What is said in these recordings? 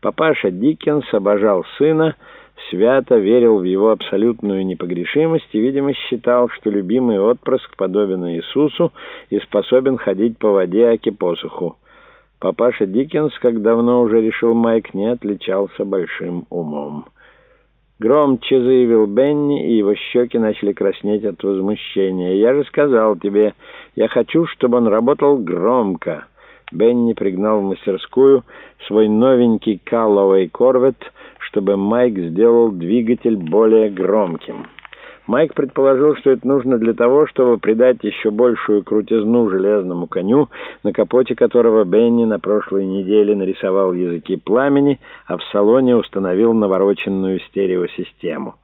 Папаша Диккенс обожал сына, свято верил в его абсолютную непогрешимость и, видимо, считал, что любимый отпрыск подобен Иисусу и способен ходить по воде, аки посуху. Папаша Диккенс, как давно уже решил Майк, не отличался большим умом. Громче заявил Бенни, и его щеки начали краснеть от возмущения. «Я же сказал тебе, я хочу, чтобы он работал громко». Бенни пригнал в мастерскую свой новенький Каллоуэй Корвет, чтобы Майк сделал двигатель более громким. Майк предположил, что это нужно для того, чтобы придать еще большую крутизну железному коню, на капоте которого Бенни на прошлой неделе нарисовал языки пламени, а в салоне установил навороченную стереосистему.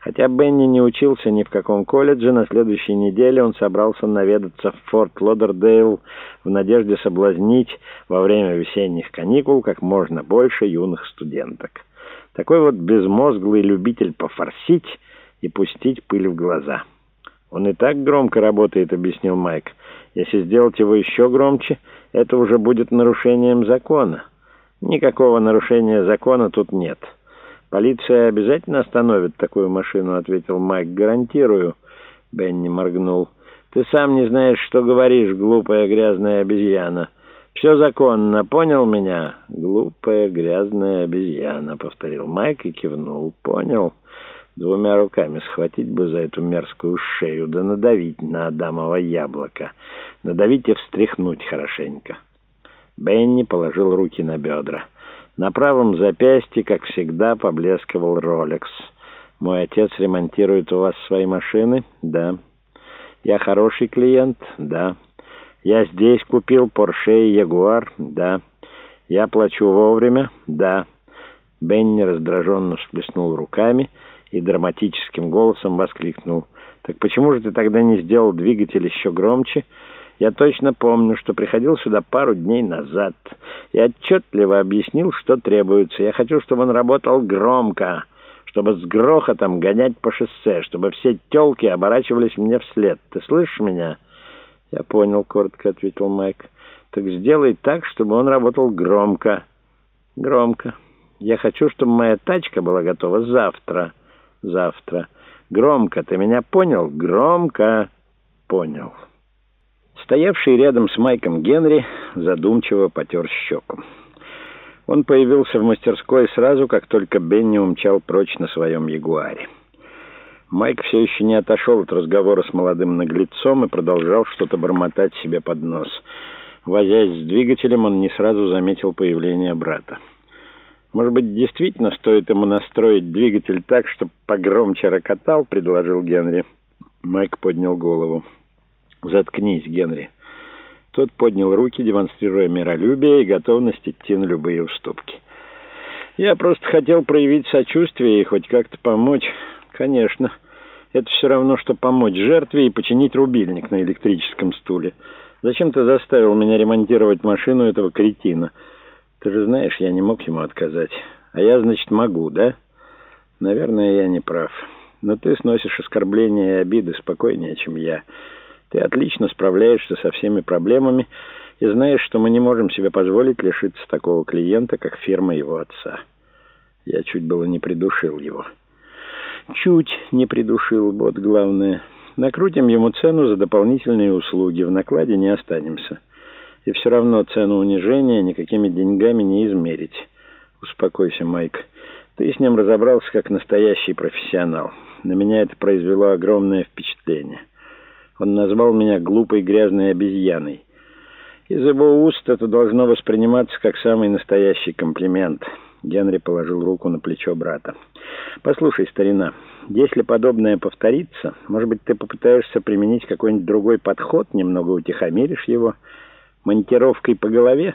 Хотя Бенни не учился ни в каком колледже, на следующей неделе он собрался наведаться в Форт Лодердейл в надежде соблазнить во время весенних каникул как можно больше юных студенток. Такой вот безмозглый любитель пофорсить — и пустить пыль в глаза. «Он и так громко работает», — объяснил Майк. «Если сделать его еще громче, это уже будет нарушением закона». «Никакого нарушения закона тут нет». «Полиция обязательно остановит такую машину», — ответил Майк. «Гарантирую». Бенни моргнул. «Ты сам не знаешь, что говоришь, глупая грязная обезьяна». «Все законно, понял меня?» «Глупая грязная обезьяна», — повторил Майк и кивнул. «Понял». Двумя руками схватить бы за эту мерзкую шею, да надавить на Адамово яблоко. Надавить и встряхнуть хорошенько. Бенни положил руки на бедра. На правом запястье, как всегда, поблескивал Ролекс. «Мой отец ремонтирует у вас свои машины?» «Да». «Я хороший клиент?» «Да». «Я здесь купил Порше и Ягуар?» «Да». «Я плачу вовремя?» «Да». Бенни раздраженно всплеснул руками и драматическим голосом воскликнул. «Так почему же ты тогда не сделал двигатель еще громче?» Я точно помню, что приходил сюда пару дней назад и отчетливо объяснил, что требуется. Я хочу, чтобы он работал громко, чтобы с грохотом гонять по шоссе, чтобы все телки оборачивались мне вслед. Ты слышишь меня?» «Я понял», — коротко ответил Майк. «Так сделай так, чтобы он работал громко». «Громко. Я хочу, чтобы моя тачка была готова завтра» завтра. Громко, ты меня понял? Громко понял. Стоявший рядом с Майком Генри задумчиво потер щеку. Он появился в мастерской сразу, как только Бенни умчал прочь на своем ягуаре. Майк все еще не отошел от разговора с молодым наглецом и продолжал что-то бормотать себе под нос. Возясь с двигателем, он не сразу заметил появление брата. «Может быть, действительно стоит ему настроить двигатель так, чтобы погромче рокотал?» — предложил Генри. Майк поднял голову. «Заткнись, Генри». Тот поднял руки, демонстрируя миролюбие и готовность идти на любые уступки. «Я просто хотел проявить сочувствие и хоть как-то помочь. Конечно, это все равно, что помочь жертве и починить рубильник на электрическом стуле. Зачем ты заставил меня ремонтировать машину этого кретина?» Ты же знаешь, я не мог ему отказать. А я, значит, могу, да? Наверное, я не прав. Но ты сносишь оскорбления и обиды спокойнее, чем я. Ты отлично справляешься со всеми проблемами и знаешь, что мы не можем себе позволить лишиться такого клиента, как фирма его отца. Я чуть было не придушил его. Чуть не придушил, вот главное. Накрутим ему цену за дополнительные услуги. В накладе не останемся. И все равно цену унижения никакими деньгами не измерить. Успокойся, Майк. Ты с ним разобрался как настоящий профессионал. На меня это произвело огромное впечатление. Он назвал меня глупой грязной обезьяной. Из его уст это должно восприниматься как самый настоящий комплимент. Генри положил руку на плечо брата. «Послушай, старина, если подобное повторится, может быть, ты попытаешься применить какой-нибудь другой подход, немного утихомиришь его?» монтировкой по голове?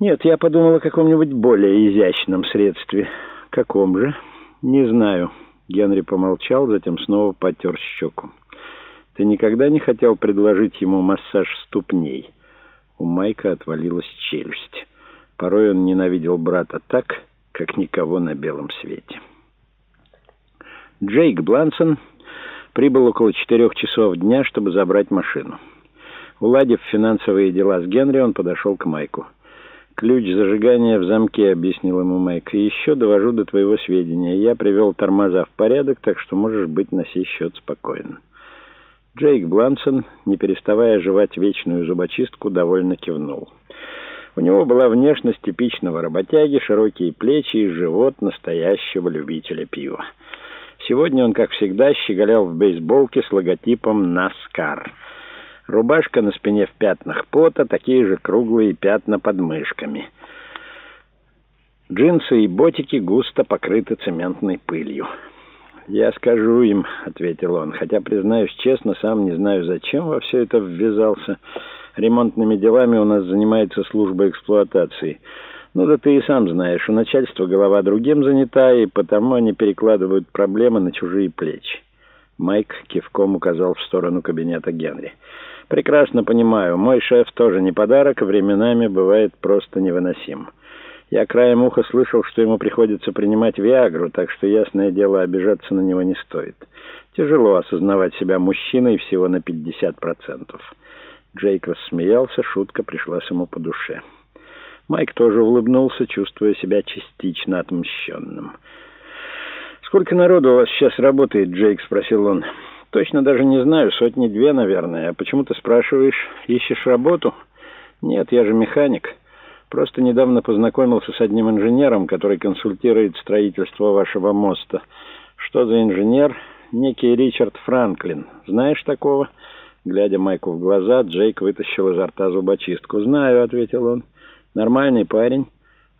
Нет, я подумал о каком-нибудь более изящном средстве. Каком же? Не знаю. Генри помолчал, затем снова потер щеку. Ты никогда не хотел предложить ему массаж ступней? У Майка отвалилась челюсть. Порой он ненавидел брата так, как никого на белом свете. Джейк Блансон прибыл около четырех часов дня, чтобы забрать машину. Уладив финансовые дела с Генри, он подошел к Майку. «Ключ зажигания в замке», — объяснил ему Майк. «И еще довожу до твоего сведения. Я привел тормоза в порядок, так что можешь быть на сей счет спокоен». Джейк Блансон, не переставая жевать вечную зубочистку, довольно кивнул. У него была внешность типичного работяги, широкие плечи и живот настоящего любителя пива. Сегодня он, как всегда, щеголял в бейсболке с логотипом «Наскар». Рубашка на спине в пятнах пота, такие же круглые пятна под мышками. Джинсы и ботики густо покрыты цементной пылью. «Я скажу им», — ответил он, хотя, признаюсь честно, сам не знаю, зачем во все это ввязался. Ремонтными делами у нас занимается служба эксплуатации. Ну да ты и сам знаешь, у начальства голова другим занята, и потому они перекладывают проблемы на чужие плечи. Майк кивком указал в сторону кабинета Генри. «Прекрасно понимаю, мой шеф тоже не подарок, временами бывает просто невыносим. Я краем уха слышал, что ему приходится принимать Виагру, так что, ясное дело, обижаться на него не стоит. Тяжело осознавать себя мужчиной всего на 50%. Джейк рассмеялся, шутка пришлась ему по душе. Майк тоже улыбнулся, чувствуя себя частично отмщенным. «Сколько народу у вас сейчас работает, Джейк?» — спросил он. «Точно даже не знаю, сотни-две, наверное. А почему ты спрашиваешь, ищешь работу?» «Нет, я же механик. Просто недавно познакомился с одним инженером, который консультирует строительство вашего моста. Что за инженер?» «Некий Ричард Франклин. Знаешь такого?» Глядя Майку в глаза, Джейк вытащил изо рта зубочистку. «Знаю», — ответил он. «Нормальный парень».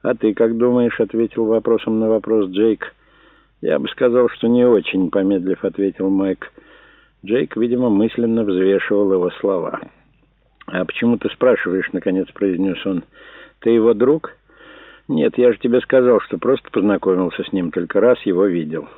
«А ты как думаешь?» — ответил вопросом на вопрос Джейк. «Я бы сказал, что не очень», — помедлив ответил Майк. Джейк, видимо, мысленно взвешивал его слова. «А почему ты спрашиваешь?» — наконец произнес он. «Ты его друг?» «Нет, я же тебе сказал, что просто познакомился с ним, только раз его видел».